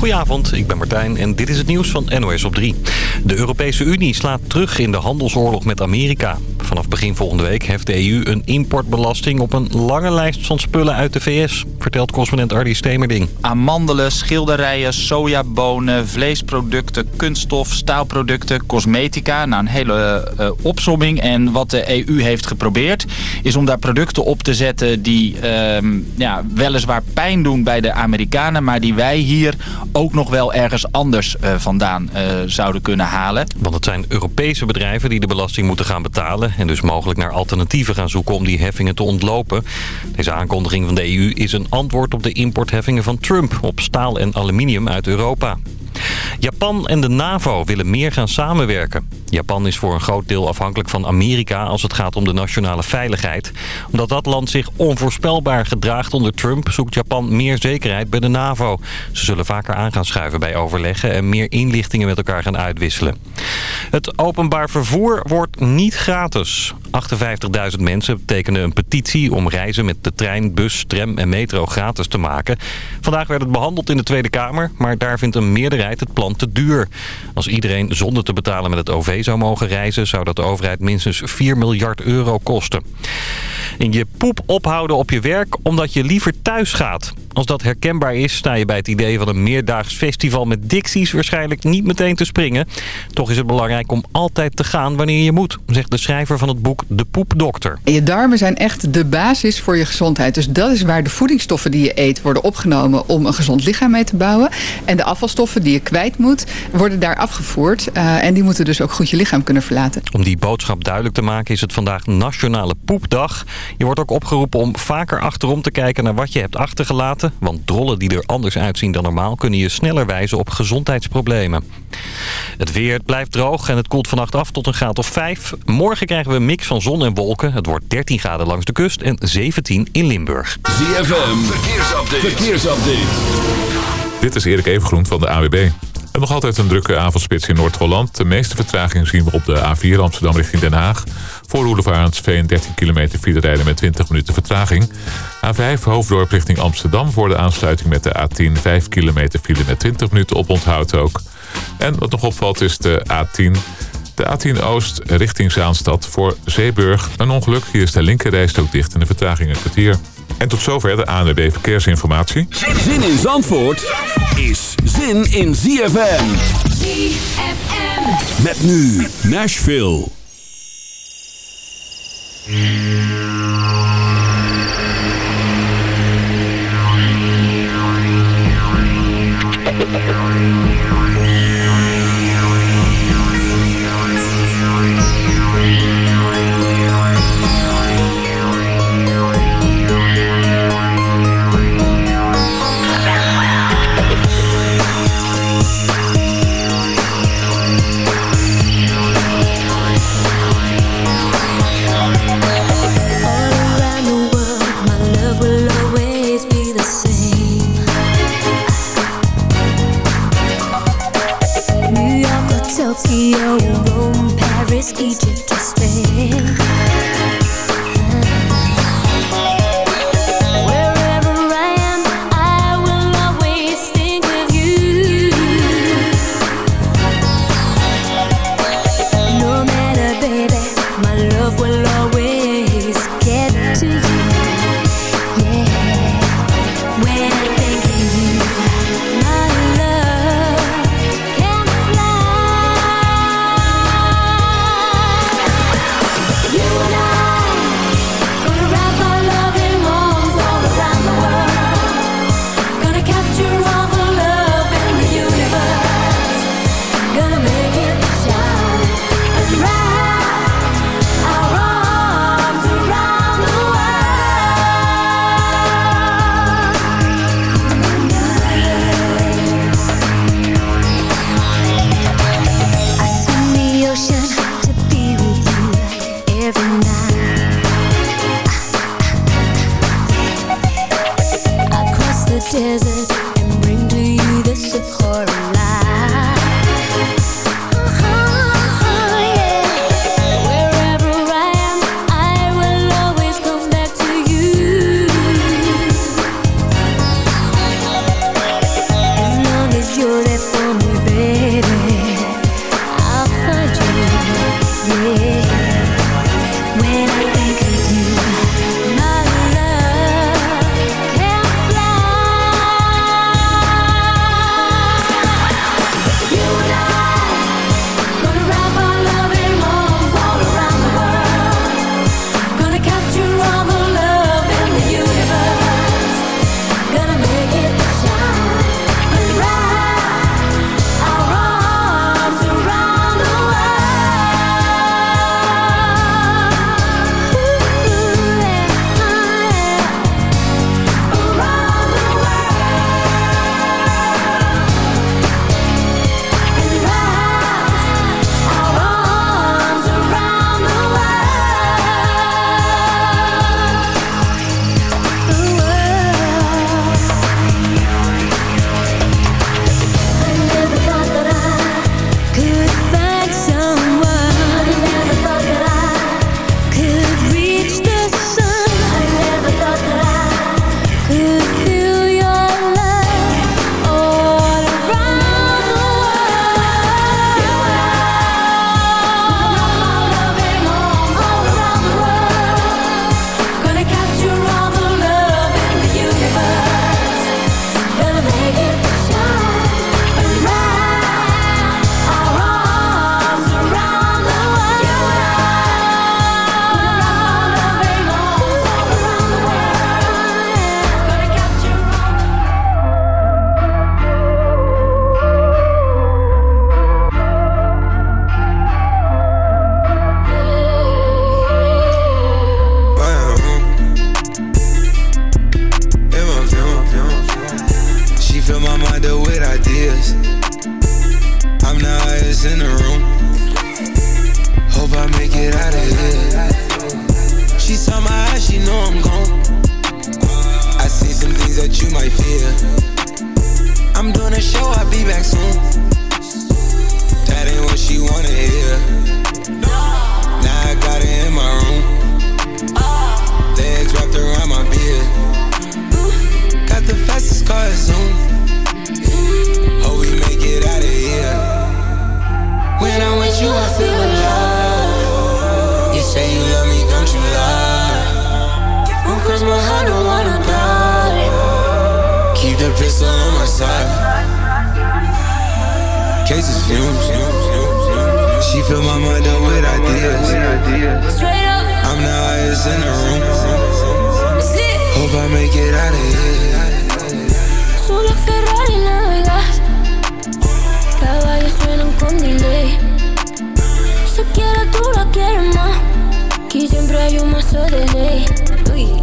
Goedenavond, ik ben Martijn en dit is het nieuws van NOS op 3. De Europese Unie slaat terug in de handelsoorlog met Amerika. Vanaf begin volgende week heeft de EU een importbelasting op een lange lijst van spullen uit de VS, vertelt correspondent Ardy Stemerding. Amandelen, schilderijen, sojabonen, vleesproducten, kunststof, staalproducten, cosmetica. Nou, een hele uh, opsomming. En wat de EU heeft geprobeerd is om daar producten op te zetten die uh, ja, weliswaar pijn doen bij de Amerikanen, maar die wij hier ook nog wel ergens anders uh, vandaan uh, zouden kunnen halen. Want het zijn Europese bedrijven die de belasting moeten gaan betalen en dus mogelijk naar alternatieven gaan zoeken om die heffingen te ontlopen. Deze aankondiging van de EU is een antwoord op de importheffingen van Trump op staal en aluminium uit Europa. Japan en de NAVO willen meer gaan samenwerken. Japan is voor een groot deel afhankelijk van Amerika als het gaat om de nationale veiligheid. Omdat dat land zich onvoorspelbaar gedraagt onder Trump... zoekt Japan meer zekerheid bij de NAVO. Ze zullen vaker aan gaan schuiven bij overleggen... en meer inlichtingen met elkaar gaan uitwisselen. Het openbaar vervoer wordt niet gratis. 58.000 mensen tekenen een petitie om reizen met de trein, bus, tram en metro gratis te maken. Vandaag werd het behandeld in de Tweede Kamer, maar daar vindt een meerderheid het plan te duur. Als iedereen zonder te betalen met het OV zou mogen reizen... zou dat de overheid minstens 4 miljard euro kosten. En je poep ophouden op je werk omdat je liever thuis gaat. Als dat herkenbaar is, sta je bij het idee van een meerdaags festival met Dixies waarschijnlijk niet meteen te springen. Toch is het belangrijk om altijd te gaan wanneer je moet, zegt de schrijver van het boek De Poepdokter. Je darmen zijn echt de basis voor je gezondheid. Dus dat is waar de voedingsstoffen die je eet worden opgenomen om een gezond lichaam mee te bouwen. En de afvalstoffen die je kwijt moet, worden daar afgevoerd. Uh, en die moeten dus ook goed je lichaam kunnen verlaten. Om die boodschap duidelijk te maken is het vandaag Nationale Poepdag. Je wordt ook opgeroepen om vaker achterom te kijken naar wat je hebt achtergelaten. Want drollen die er anders uitzien dan normaal kunnen je sneller wijzen op gezondheidsproblemen. Het weer blijft droog en het koelt vannacht af tot een graad of 5. Morgen krijgen we een mix van zon en wolken. Het wordt 13 graden langs de kust en 17 in Limburg. ZFM, verkeersupdate. verkeersupdate. Dit is Erik Evengroen van de AWB. En nog altijd een drukke avondspits in Noord-Holland. De meeste vertraging zien we op de A4 Amsterdam richting Den Haag. Voor Roelevarensveen 13 kilometer file rijden met 20 minuten vertraging. A5 Hoofddorp richting Amsterdam voor de aansluiting met de A10 5 kilometer file met 20 minuten op onthoud ook. En wat nog opvalt is de A10... De A10 Oost richting Zaanstad voor Zeeburg. Een ongeluk, hier is de linkerrijstok dicht en de vertraging een kwartier. En tot zover de ANWB Verkeersinformatie. Zin in Zandvoort is zin in ZFM. ZFM. Met nu Nashville. The pistol on my side. Cases fumes. She fill my mind up with ideas. Straight up, I'm the highest in the room. Hope I make it out of here. Solo Ferrari navegas. Caballos suenan con delay. Si quieres tú la quieres más. Aquí siempre hay un mazo de ley. Uy.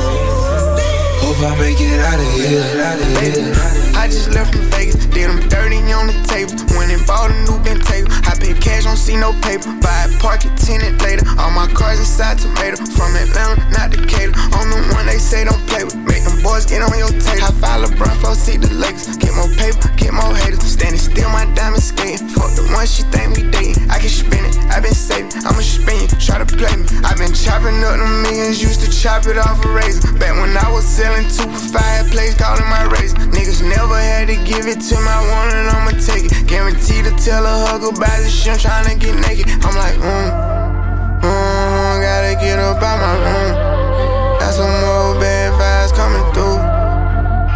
I make it out of here. Out of here. I just left from Vegas, did them dirty on the table. Went and bought a new bent table. I paid cash, don't see no paper. Buy it, park it, tenant later. All my cars inside tomato. From Atlanta, not Decatur. I'm the one they say don't play with. Make them boys get on your tape. I five LeBron, flow, see the Lakers. Get more paper, get more haters. Standing still, my diamond skating. Fuck the one she think we dating. I can spin it, I been saving. I'ma spin me. I been chopping up the millions, used to chop it off a razor. Back when I was selling two for five, place calling my razor. Niggas never had to give it to my one and I'ma take it. Guaranteed to tell a hug about this shit, I'm tryna get naked. I'm like, mm, mm, gotta get up out my room. Got some more bad vibes coming through.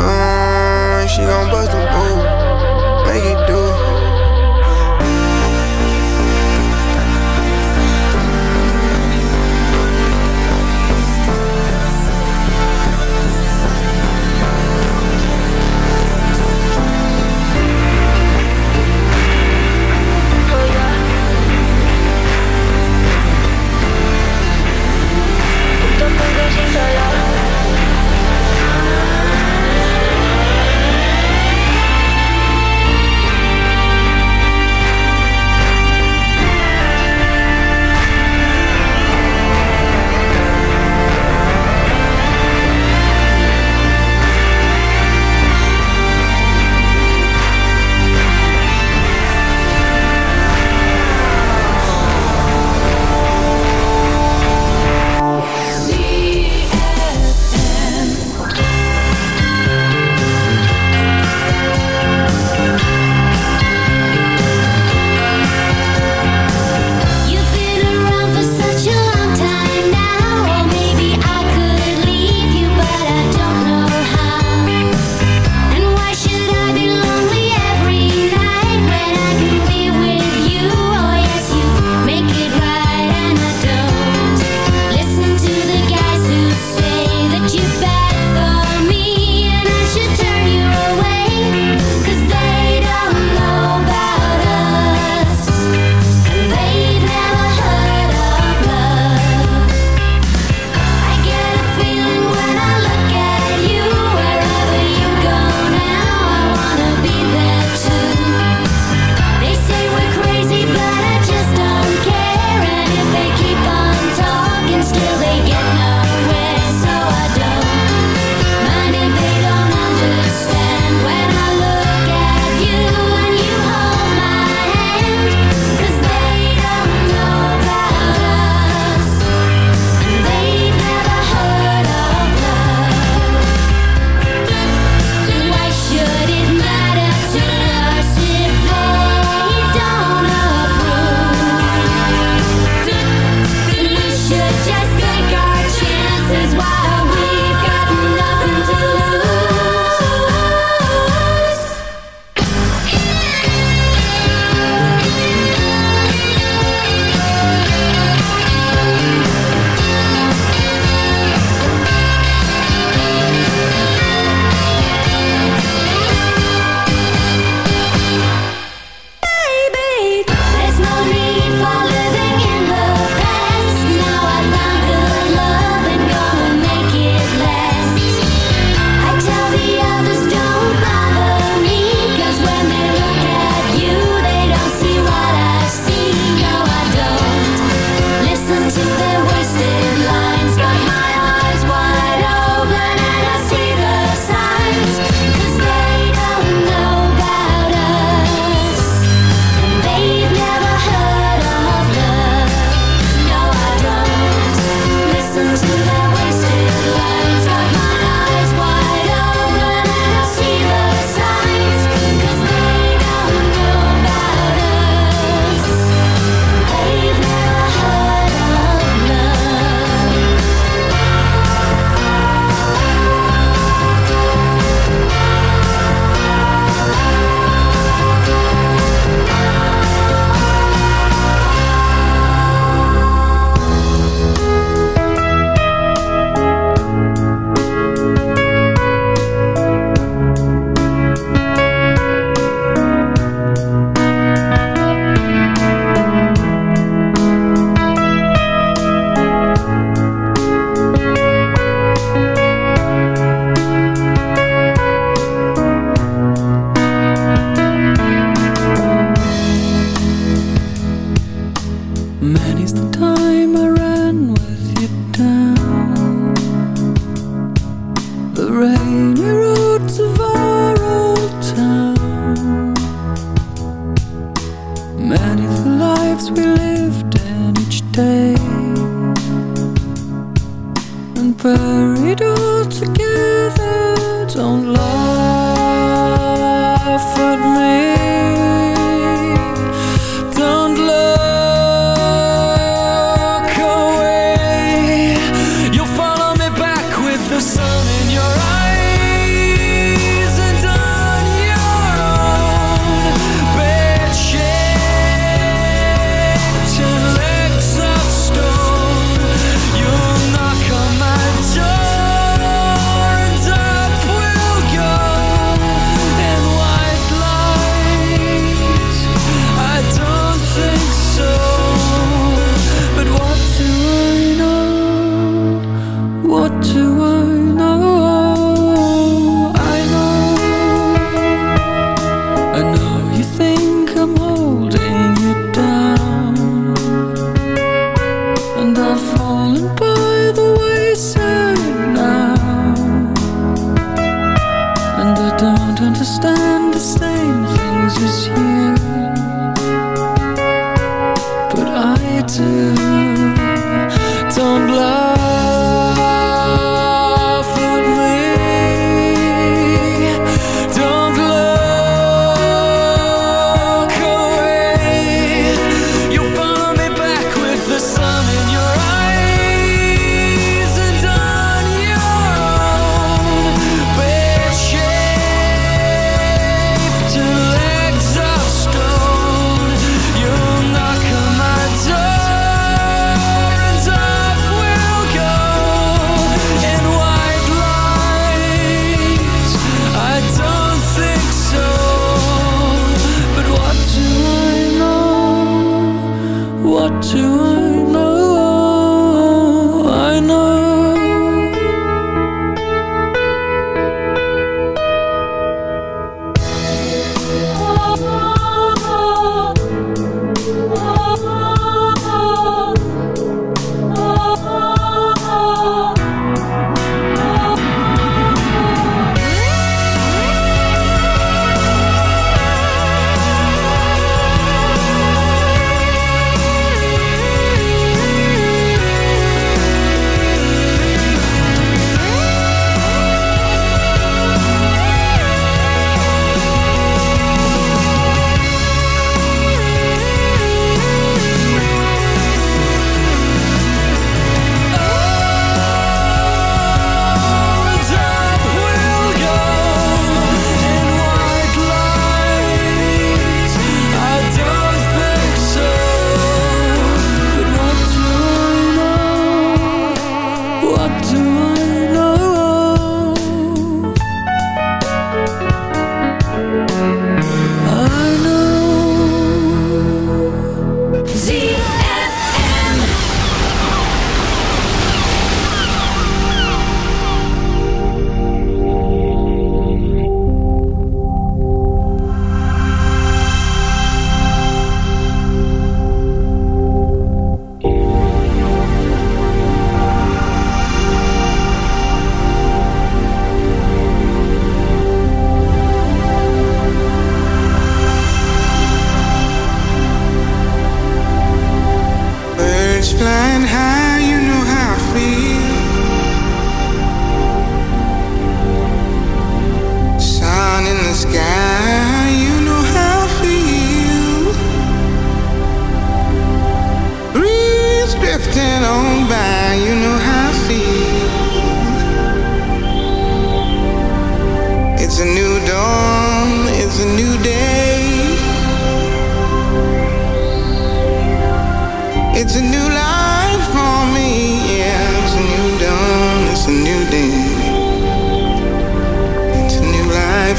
Mm, she gon' bust a move,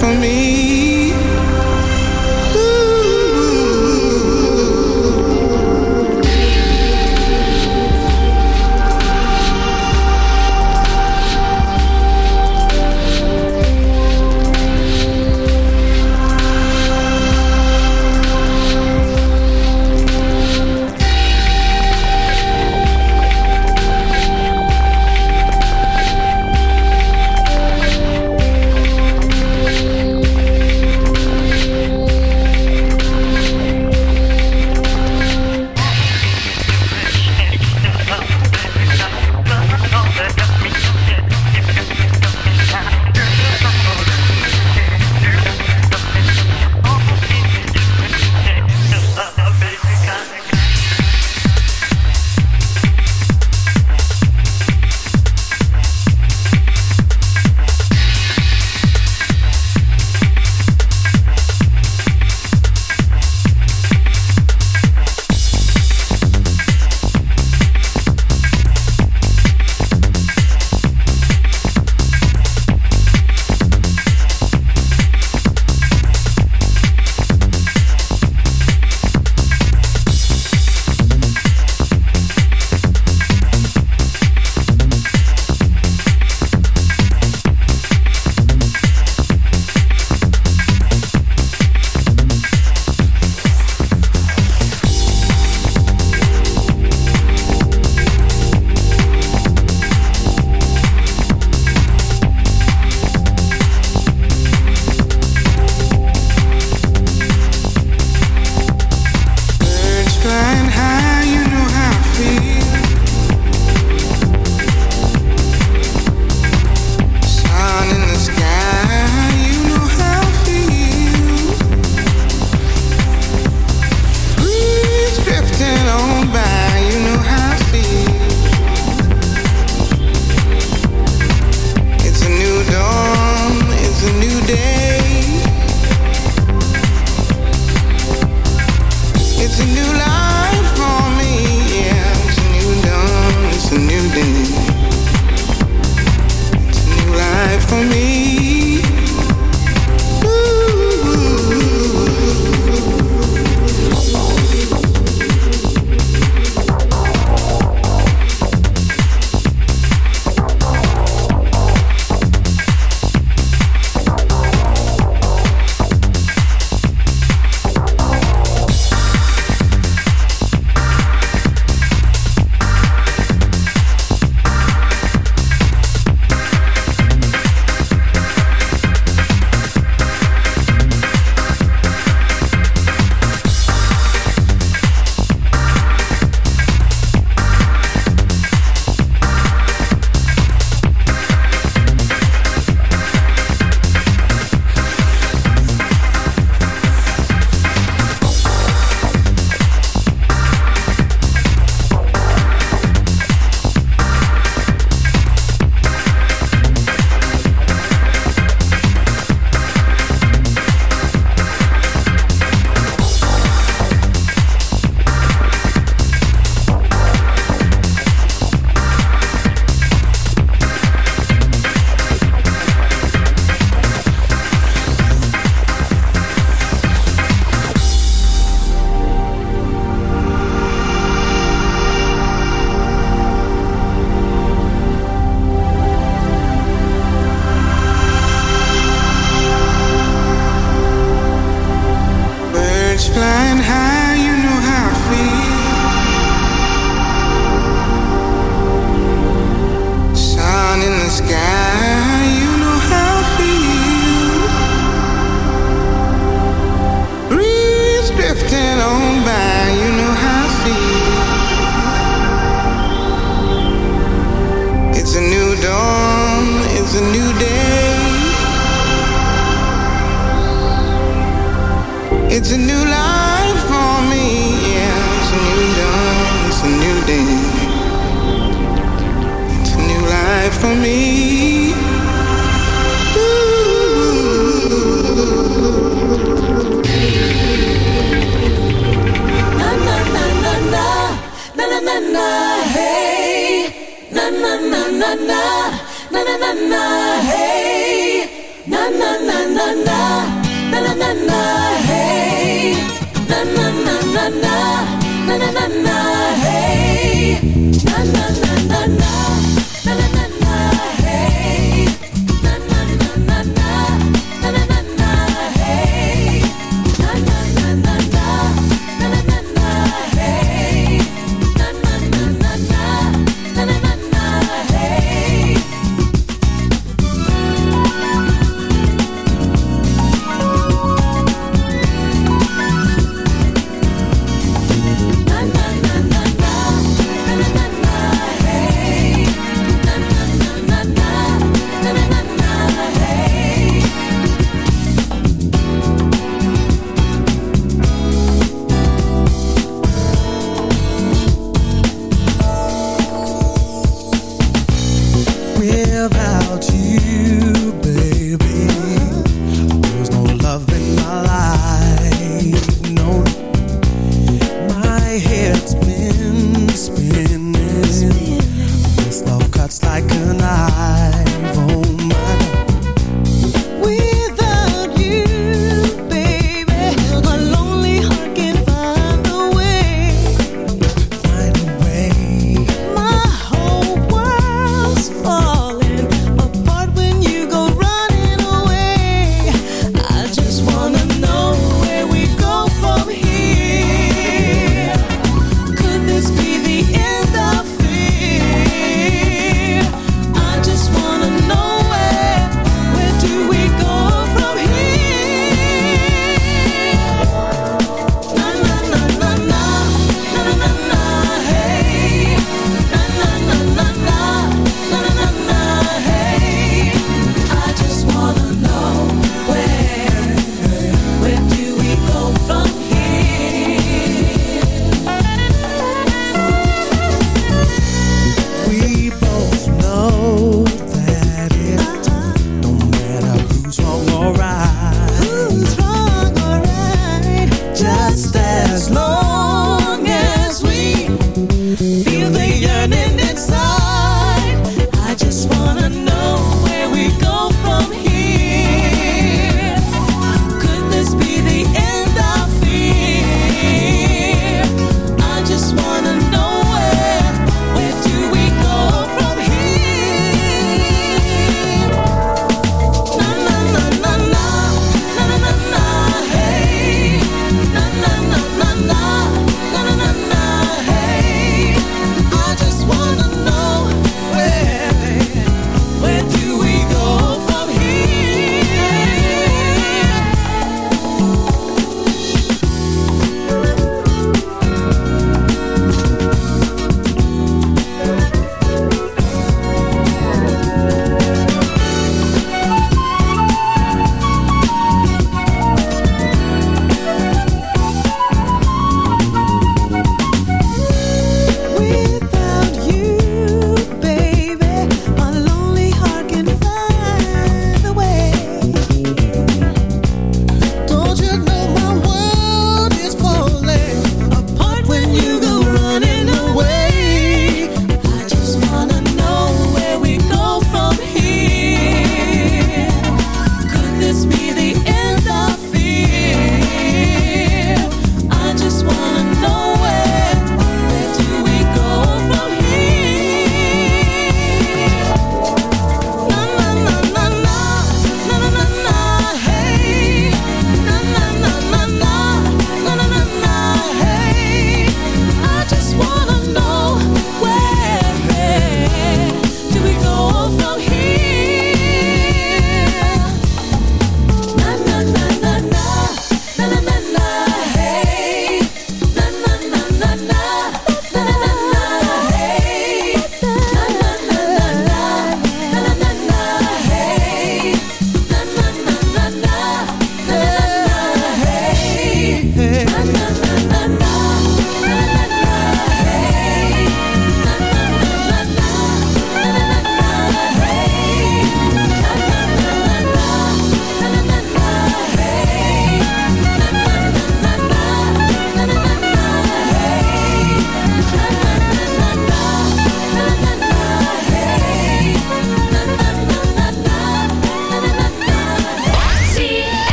for me.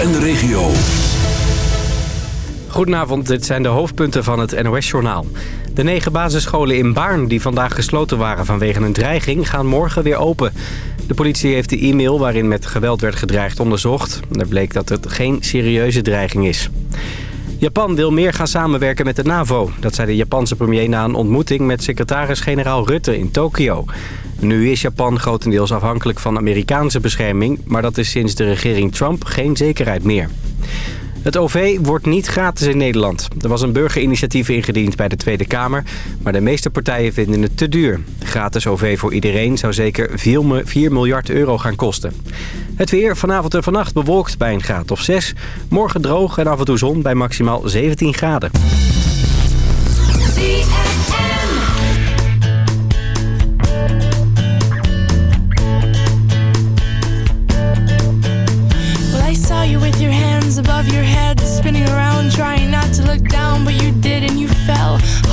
En de regio. Goedenavond, dit zijn de hoofdpunten van het NOS-journaal. De negen basisscholen in Baarn die vandaag gesloten waren vanwege een dreiging... gaan morgen weer open. De politie heeft de e-mail waarin met geweld werd gedreigd onderzocht. Er bleek dat het geen serieuze dreiging is. Japan wil meer gaan samenwerken met de NAVO. Dat zei de Japanse premier na een ontmoeting met secretaris-generaal Rutte in Tokio. Nu is Japan grotendeels afhankelijk van Amerikaanse bescherming... maar dat is sinds de regering Trump geen zekerheid meer. Het OV wordt niet gratis in Nederland. Er was een burgerinitiatief ingediend bij de Tweede Kamer... maar de meeste partijen vinden het te duur. Gratis OV voor iedereen zou zeker 4 miljard euro gaan kosten. Het weer vanavond en vannacht bewolkt bij een graad of 6. Morgen droog en af en toe zon bij maximaal 17 graden.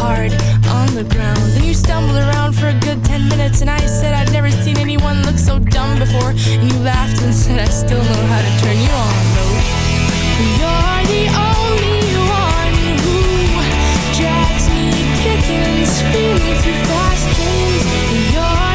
Hard on the ground. Then you stumbled around for a good ten minutes, and I said I'd never seen anyone look so dumb before, and you laughed and said I still know how to turn you on, though. You're the only one who drags me kicking and screaming through fast dreams. You're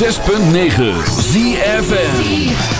106.9 ZFN